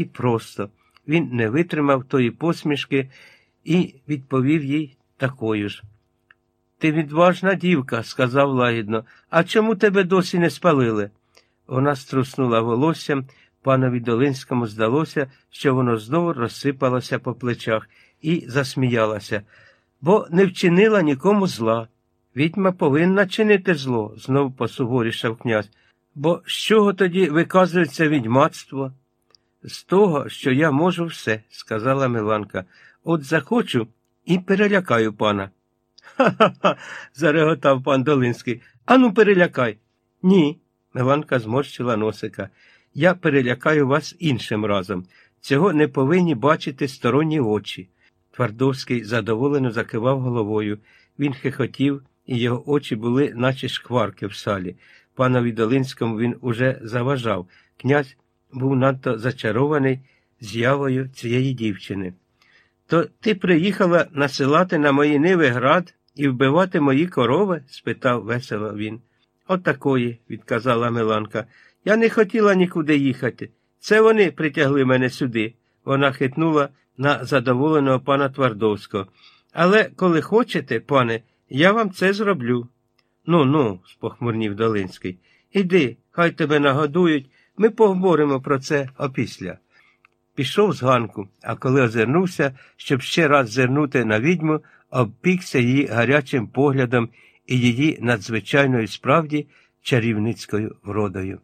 і просто. Він не витримав тої посмішки і відповів їй такою ж. Ти відважна дівка, сказав лагідно, а чому тебе досі не спалили? Вона струснула волоссям, панові Долинському здалося, що воно знову розсипалося по плечах, і засміялася, бо не вчинила нікому зла. Відьма повинна чинити зло, знов посуворішав князь. Бо з чого тоді виказується відьмацтво? З того, що я можу все, сказала Миланка. От захочу і перелякаю пана. Ха-ха, ха зареготав пан Долинський. Ану, перелякай. Ні. Миланка зморщила носика. Я перелякаю вас іншим разом. Цього не повинні бачити сторонні очі. Твардовський задоволено закивав головою. Він хихотів, і його очі були, наче шкварки в салі. Панові Долинському він уже заважав. Князь був надто зачарований з'явою цієї дівчини. То ти приїхала насилати на мої ниви град і вбивати мої корови? спитав весело він. Отакої, відказала Миланка. Я не хотіла нікуди їхати. Це вони притягли мене сюди. Вона хитнула на задоволеного пана Твардовського. Але коли хочете, пане, я вам це зроблю. Ну, ну, спохмурнів Долинський. Іди, хай тебе нагодують, ми поговоримо про це опісля. Пішов з ганку, а коли озирнувся, щоб ще раз зернути на відьму, обпікся її гарячим поглядом і її надзвичайною справді чарівницькою вродою.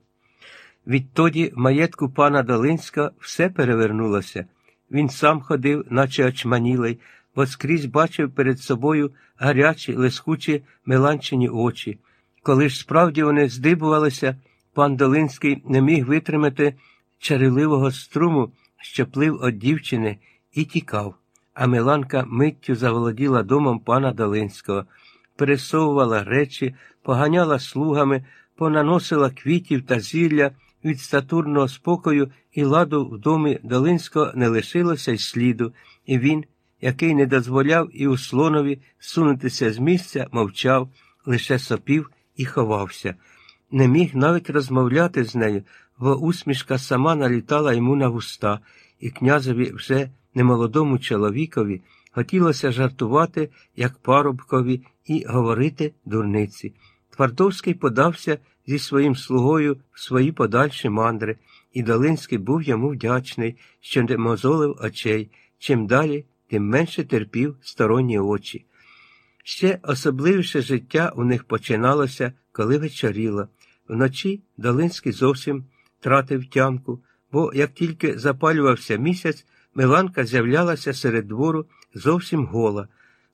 Відтоді маєтку пана Долинська все перевернулося. Він сам ходив, наче очманілий, бо скрізь бачив перед собою гарячі, лискучі меланчині очі. Коли ж справді вони здибувалися, пан Долинський не міг витримати чарівливого струму, що плив від дівчини, і тікав, а Миланка миттю заволоділа домом пана Долинського, пересовувала речі, поганяла слугами, понаносила квітів та зілля від статурного спокою і ладу в домі Долинського не лишилося й сліду, і він, який не дозволяв і у слонові сунутися з місця, мовчав, лише сопів і ховався. Не міг навіть розмовляти з нею, бо усмішка сама налітала йому на вуста, і князеві вже немолодому чоловікові хотілося жартувати, як парубкові, і говорити дурниці. Твардовський подався зі своїм слугою в свої подальші мандри, і Долинський був йому вдячний, що не мозолив очей, чим далі, тим менше терпів сторонні очі. Ще особливіше життя у них починалося, коли вечоріло. Вночі Долинський зовсім тратив тямку, бо як тільки запалювався місяць, Миланка з'являлася серед двору зовсім гола,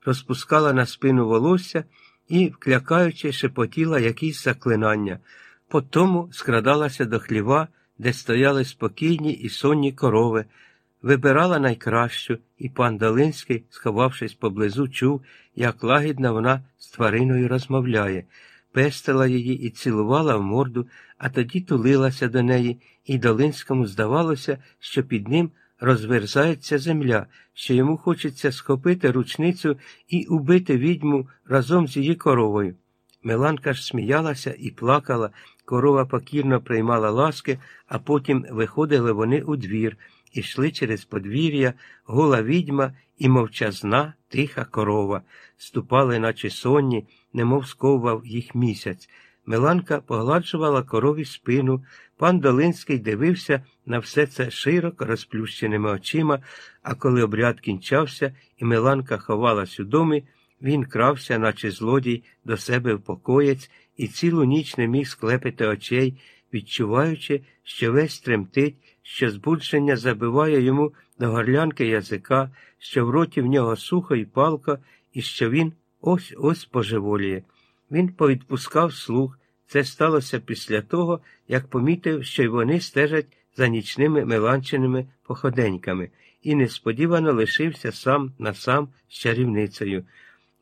розпускала на спину волосся і, вклякаючи, шепотіла якісь заклинання. Потому скрадалася до хліва, де стояли спокійні і сонні корови, вибирала найкращу, і пан Долинський, сховавшись поблизу, чув, як лагідно вона з твариною розмовляє, пестила її і цілувала в морду, а тоді тулилася до неї, і Долинському здавалося, що під ним розверзається земля, що йому хочеться схопити ручницю і убити відьму разом з її коровою. Меланка ж сміялася і плакала, корова покірно приймала ласки, а потім виходили вони у двір, ішли через подвір'я, гола відьма і мовчазна, тиха корова, ступали, наче сонні, немов сковував їх місяць. Меланка погладжувала корові спину, пан Долинський дивився на все це широко розплющеними очима, а коли обряд кінчався, і Меланка ховалась у домі, він крався, наче злодій, до себе в покоєць, і цілу ніч не міг склепити очей, відчуваючи, що весь тремтить, що збудження забиває йому до горлянки язика, що в роті в нього сухо і палко, і що він ось ось божеволіє. Він повідпускав слух. Це сталося після того, як помітив, що й вони стежать за нічними меланченими походеньками, і несподівано лишився сам на сам з чарівницею.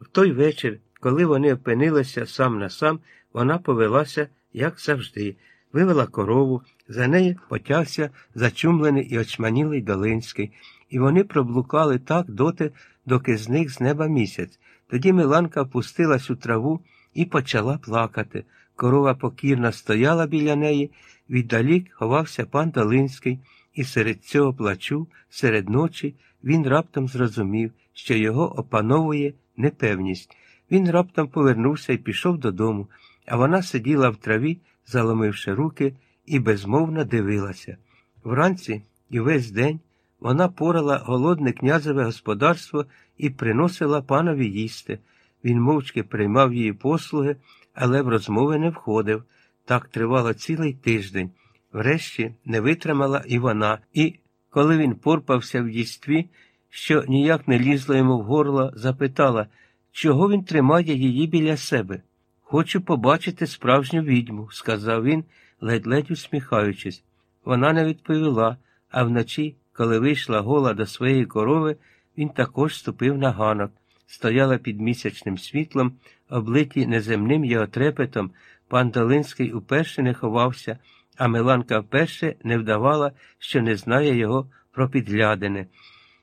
В той вечір, коли вони опинилися сам на сам, вона повелася, як завжди, вивела корову, за нею потягся зачумлений і очманілий Долинський, і вони проблукали так доти, доки зник з неба місяць. Тоді Миланка опустилась у траву і почала плакати. Корова покірно стояла біля неї, віддалік ховався пан Долинський, і серед цього плачу, серед ночі, він раптом зрозумів, що його опановує непевність. Він раптом повернувся і пішов додому, а вона сиділа в траві, заломивши руки, і безмовно дивилася. Вранці і весь день вона порала голодне князеве господарство і приносила панові їсти. Він мовчки приймав її послуги, але в розмови не входив. Так тривало цілий тиждень. Врешті не витримала і вона, і, коли він порпався в їстві, що ніяк не лізло йому в горло, запитала, чого він тримає її біля себе. Хочу побачити справжню відьму, сказав він, ледь-ледь усміхаючись. Вона не відповіла, а вночі, коли вийшла гола до своєї корови, він також ступив на ганок. Стояла під місячним світлом, облиті неземним його трепетом, пан Долинський уперше не ховався, а Миланка вперше не вдавала, що не знає його про підглядини.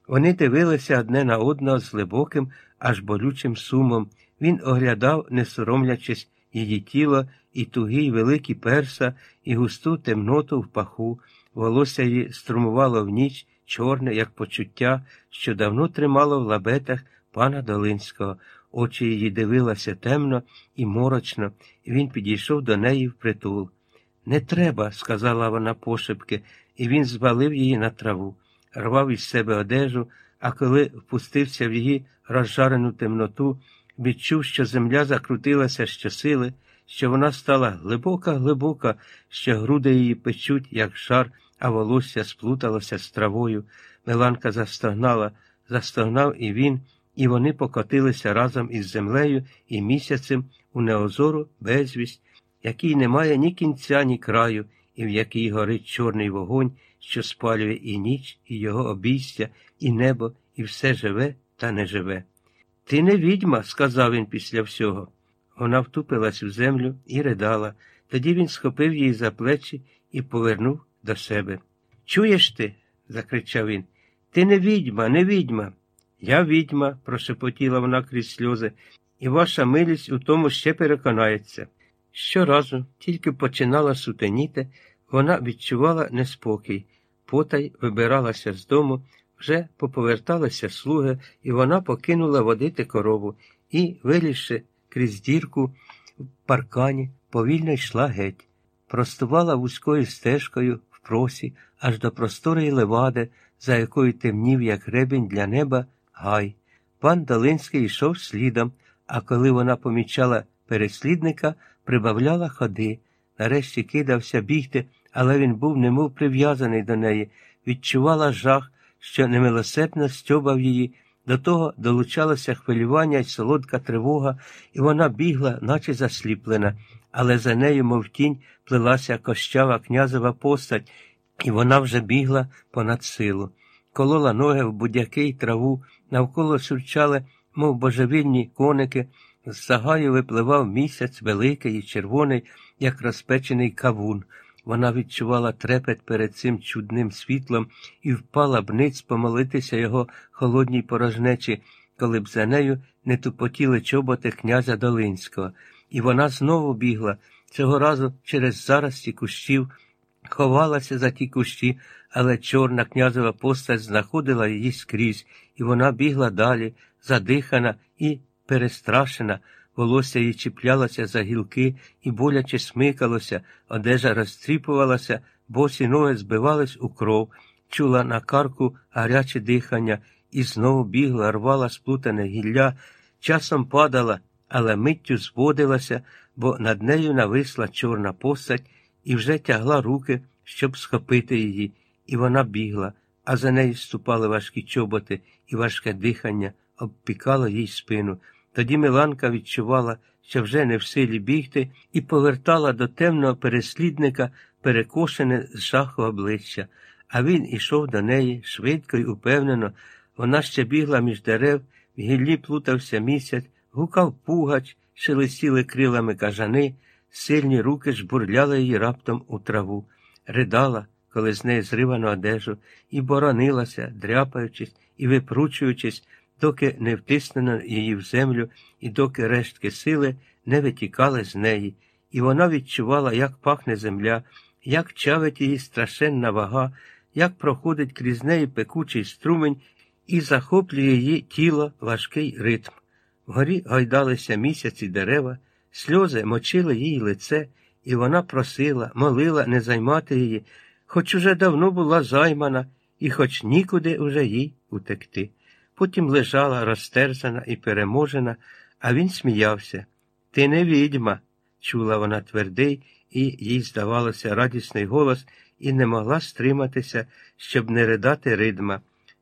Вони дивилися одне на одного з глибоким, аж болючим сумом. Він оглядав, не соромлячись, її тіло, і тугі великі перса, і густу темноту в паху, волосся її струмувало в ніч, чорне, як почуття, що давно тримало в лабетах пана Долинського. Очі її дивилися темно і морочно, і він підійшов до неї впритул. Не треба, сказала вона пошепки, і він звалив її на траву, рвав із себе одежу, а коли впустився в її розжарену темноту, відчув, що земля закрутилася щосили, що вона стала глибока, глибока, що груди її печуть, як жар, а волосся сплуталося з травою. Миланка застогнала, застогнав і він, і вони покотилися разом із землею і місяцем у неозору безвість, який не має ні кінця, ні краю, і в якій горить чорний вогонь, що спалює і ніч, і його обійстя, і небо, і все живе та не живе. Ти не відьма, сказав він після всього. Вона втупилась в землю і ридала. Тоді він схопив її за плечі і повернув до себе. Чуєш ти? закричав він. Ти не відьма, не відьма. Я відьма, прошепотіла вона крізь сльози, і ваша милість у тому ще переконається. Щоразу, тільки починала сутеніти, вона відчувала неспокій, потай вибиралася з дому, вже поповерталися слуги, і вона покинула водити корову і, вилізши крізь дірку в паркані, повільно йшла геть, простувала вузькою стежкою в просі аж до просторої левади, за якою темнів, як гребінь для неба, гай. Пан Долинський йшов слідом, а коли вона помічала переслідника, прибавляла ходи. Нарешті кидався бігти, але він був немов прив'язаний до неї, відчувала жах, що немилосердно стьобав її. До того долучалося хвилювання й солодка тривога, і вона бігла, наче засліплена, але за нею, мов тінь, плелася кощава князева постать, і вона вже бігла понад силу. Колола ноги в будяки й траву, навколо сурчали, мов божевільні коники, з загаю випливав місяць великий і червоний, як розпечений кавун. Вона відчувала трепет перед цим чудним світлом і впала б ниць помолитися його холодній порожнечі, коли б за нею не тупотіли чоботи князя Долинського. І вона знову бігла, цього разу через зарості кущів, ховалася за ті кущі, але чорна князева постать знаходила її скрізь, і вона бігла далі, задихана і перестрашена. Волосся її чіплялося за гілки і боляче смикалося, одежа розтріпувалася, босі ноги збивались у кров, чула на карку гаряче дихання і знову бігла, рвала сплутане гілля, часом падала, але миттю зводилася, бо над нею нависла чорна постать і вже тягла руки, щоб схопити її, і вона бігла, а за нею ступали важкі чоботи, і важке дихання обпікало їй спину. Тоді Миланка відчувала, що вже не в силі бігти, і повертала до темного переслідника перекошене з жаху обличчя, а він ішов до неї швидко й упевнено. Вона ще бігла між дерев, в гіллі плутався місяць, гукав пугач, шелестіли крилами кажани, сильні руки жбурляли її раптом у траву, ридала, коли з неї зривано одежу, і боронилася, дряпаючись і випручуючись доки не втиснено її в землю і доки рештки сили не витікали з неї, і вона відчувала, як пахне земля, як чавить її страшенна вага, як проходить крізь неї пекучий струмень і захоплює її тіло важкий ритм. Вгорі гайдалися місяці дерева, сльози мочили їй лице, і вона просила, молила не займати її, хоч уже давно була займана, і хоч нікуди уже їй утекти. Потім лежала розтерзана і переможена, а він сміявся. Ти не відьма, чула вона твердий, і їй здавалося радісний голос, і не могла стриматися, щоб не ридати ридма.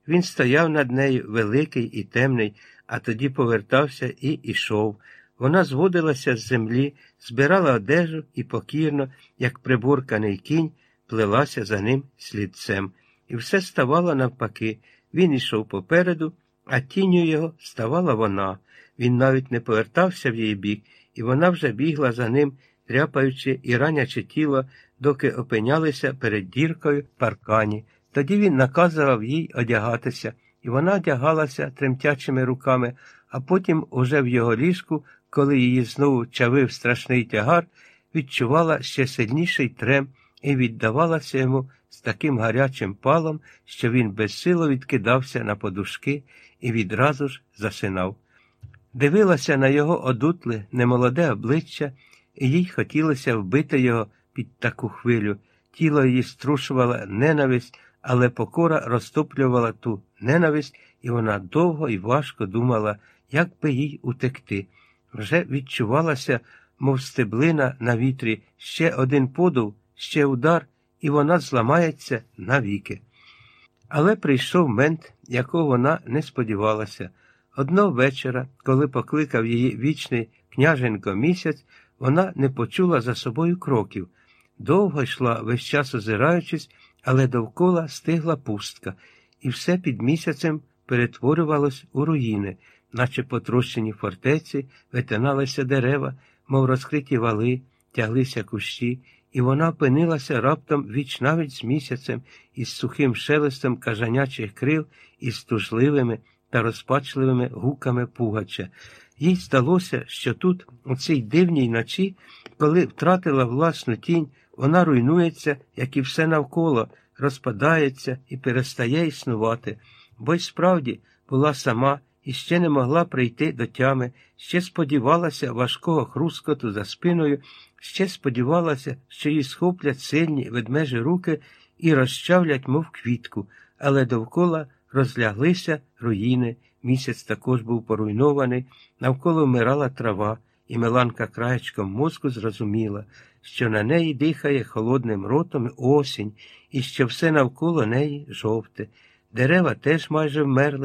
Він стояв над нею великий і темний, а тоді повертався і ішов. Вона зводилася з землі, збирала одежу і покірно, як прибурканий кінь, плелася за ним слідцем. І все ставало навпаки. Він ішов попереду, а тінню його ставала вона. Він навіть не повертався в її бік, і вона вже бігла за ним, тряпаючи і ранячи тіло, доки опинялися перед діркою в паркані. Тоді він наказував їй одягатися, і вона одягалася тремтячими руками, а потім, уже в його ліжку, коли її знову чавив страшний тягар, відчувала ще сильніший трем і віддавалася йому з таким гарячим палом, що він безсило відкидався на подушки і відразу ж засинав. Дивилася на його одутле, немолоде обличчя, і їй хотілося вбити його під таку хвилю. Тіло її струшувала ненависть, але покора розтоплювала ту ненависть, і вона довго і важко думала, як би їй утекти. Вже відчувалася, мов стеблина на вітрі, ще один подув, ще удар, і вона зламається навіки. Але прийшов мент, якого вона не сподівалася. Одного вечора, коли покликав її вічний княженко місяць, вона не почула за собою кроків. Довго йшла, весь час озираючись, але довкола стигла пустка, і все під місяцем перетворювалось у руїни, наче потрощені фортеці, витиналися дерева, мов розкриті вали, тяглися кущі, і вона опинилася раптом віч навіть з місяцем, із сухим шелестом кажанячих крил, із тужливими та розпачливими гуками пугача. Їй здалося, що тут, у цій дивній ночі, коли втратила власну тінь, вона руйнується, як і все навколо, розпадається і перестає існувати, бо й справді була сама і ще не могла прийти до тями, ще сподівалася важкого хрускоту за спиною, ще сподівалася, що їй схоплять сильні ведмежі руки і розчавлять, мов квітку, але довкола розляглися руїни, місяць також був поруйнований, навколо вмирала трава, і Меланка краєчком мозку зрозуміла, що на неї дихає холодним ротом осінь, і що все навколо неї жовте. Дерева теж майже вмерли,